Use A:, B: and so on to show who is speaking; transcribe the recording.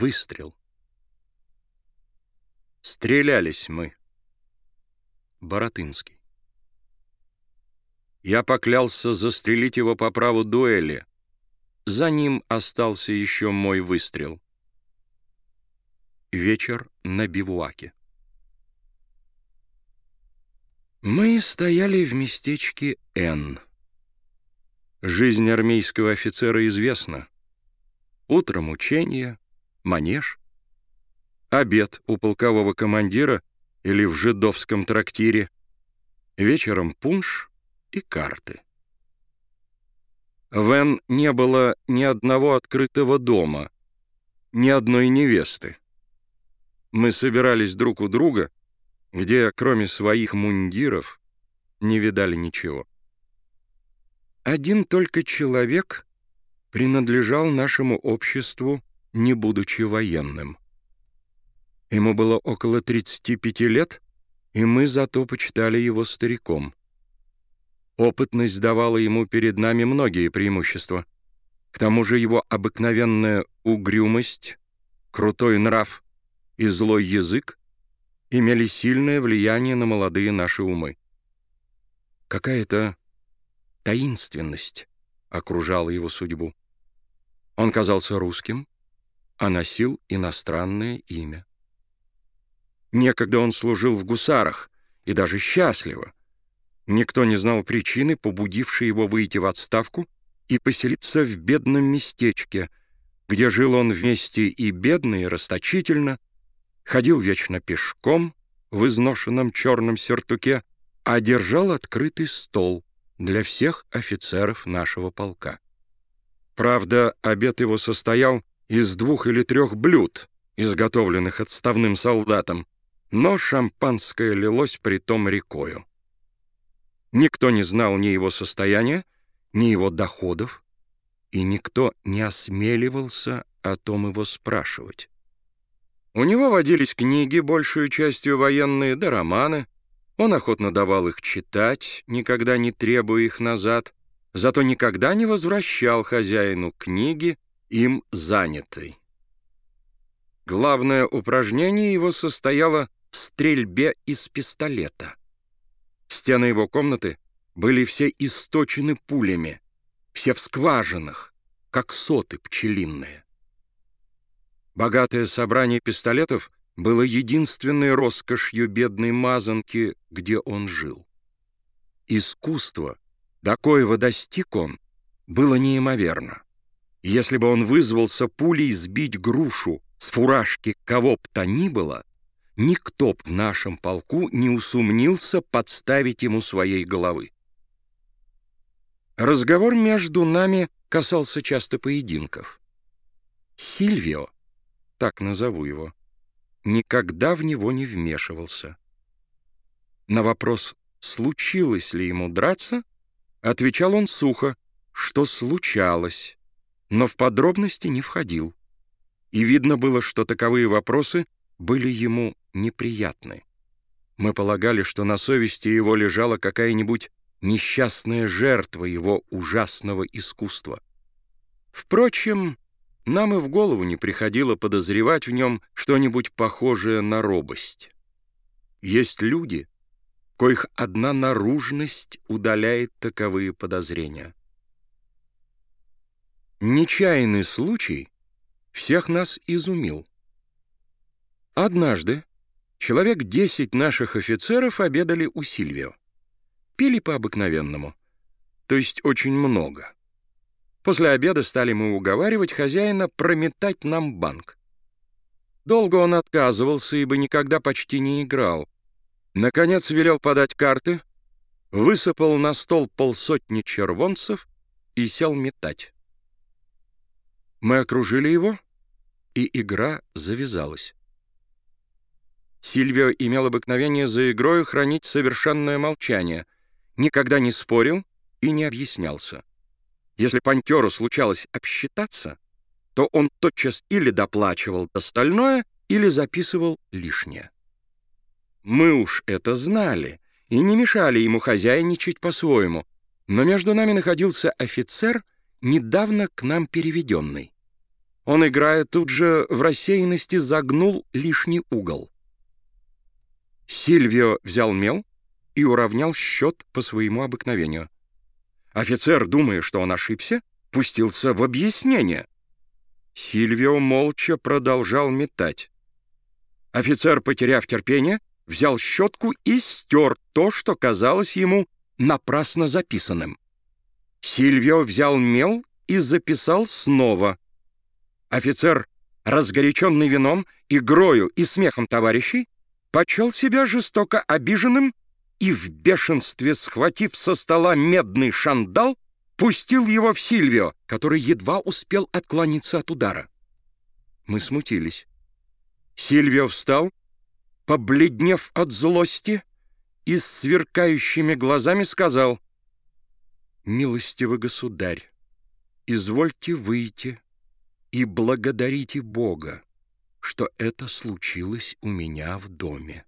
A: Выстрел. Стрелялись мы. Боротынский. Я поклялся застрелить его по праву дуэли. За ним остался еще мой выстрел. Вечер на бивуаке. Мы стояли в местечке Н. Жизнь армейского офицера известна. Утром учение, манеж, обед у полкового командира или в жидовском трактире, вечером пунш и карты. В Н не было ни одного открытого дома, ни одной невесты. Мы собирались друг у друга, где, кроме своих мундиров, не видали ничего. Один только человек принадлежал нашему обществу, не будучи военным. Ему было около 35 лет, и мы зато почитали его стариком. Опытность давала ему перед нами многие преимущества. К тому же его обыкновенная угрюмость, крутой нрав и злой язык имели сильное влияние на молодые наши умы. Какая-то таинственность окружала его судьбу. Он казался русским, а носил иностранное имя. Некогда он служил в гусарах, и даже счастливо. Никто не знал причины, побудившей его выйти в отставку и поселиться в бедном местечке, где жил он вместе и бедно, и расточительно, ходил вечно пешком в изношенном черном сюртуке, а держал открытый стол для всех офицеров нашего полка. Правда, обед его состоял из двух или трех блюд, изготовленных отставным солдатом, но шампанское лилось притом рекою. Никто не знал ни его состояния, ни его доходов, и никто не осмеливался о том его спрашивать. У него водились книги, большую частью военные, да романы. Он охотно давал их читать, никогда не требуя их назад, зато никогда не возвращал хозяину книги, им занятой. Главное упражнение его состояло в стрельбе из пистолета. Стены его комнаты были все источены пулями, все в скважинах, как соты пчелиные. Богатое собрание пистолетов было единственной роскошью бедной мазанки, где он жил. Искусство, до коего достиг он, было неимоверно. Если бы он вызвался пулей сбить грушу с фуражки кого б то ни было, никто б в нашем полку не усомнился подставить ему своей головы. Разговор между нами касался часто поединков. Сильвио, так назову его, никогда в него не вмешивался. На вопрос, случилось ли ему драться, отвечал он сухо, что случалось, но в подробности не входил. И видно было, что таковые вопросы были ему неприятны. Мы полагали, что на совести его лежала какая-нибудь несчастная жертва его ужасного искусства. Впрочем, нам и в голову не приходило подозревать в нем что-нибудь похожее на робость. Есть люди, коих одна наружность удаляет таковые подозрения. Нечаянный случай всех нас изумил. Однажды человек десять наших офицеров обедали у Сильвио. Пили по-обыкновенному, то есть очень много. После обеда стали мы уговаривать хозяина прометать нам банк. Долго он отказывался, ибо никогда почти не играл. Наконец велел подать карты, высыпал на стол полсотни червонцев и сел метать. Мы окружили его, и игра завязалась. Сильвио имел обыкновение за игрой хранить совершенное молчание, никогда не спорил и не объяснялся. Если пантеру случалось обсчитаться, то он тотчас или доплачивал остальное, или записывал лишнее. Мы уж это знали и не мешали ему хозяйничать по-своему, но между нами находился офицер, недавно к нам переведенный. Он, играя тут же в рассеянности, загнул лишний угол. Сильвио взял мел и уравнял счет по своему обыкновению. Офицер, думая, что он ошибся, пустился в объяснение. Сильвио молча продолжал метать. Офицер, потеряв терпение, взял щетку и стер то, что казалось ему напрасно записанным. Сильвио взял мел и записал снова. Офицер, разгоряченный вином, игрою и смехом товарищей, почел себя жестоко обиженным и в бешенстве, схватив со стола медный шандал, пустил его в Сильвио, который едва успел отклониться от удара. Мы смутились. Сильвио встал, побледнев от злости, и с сверкающими глазами сказал, «Милостивый государь, извольте выйти и благодарите Бога, что это случилось у меня в доме».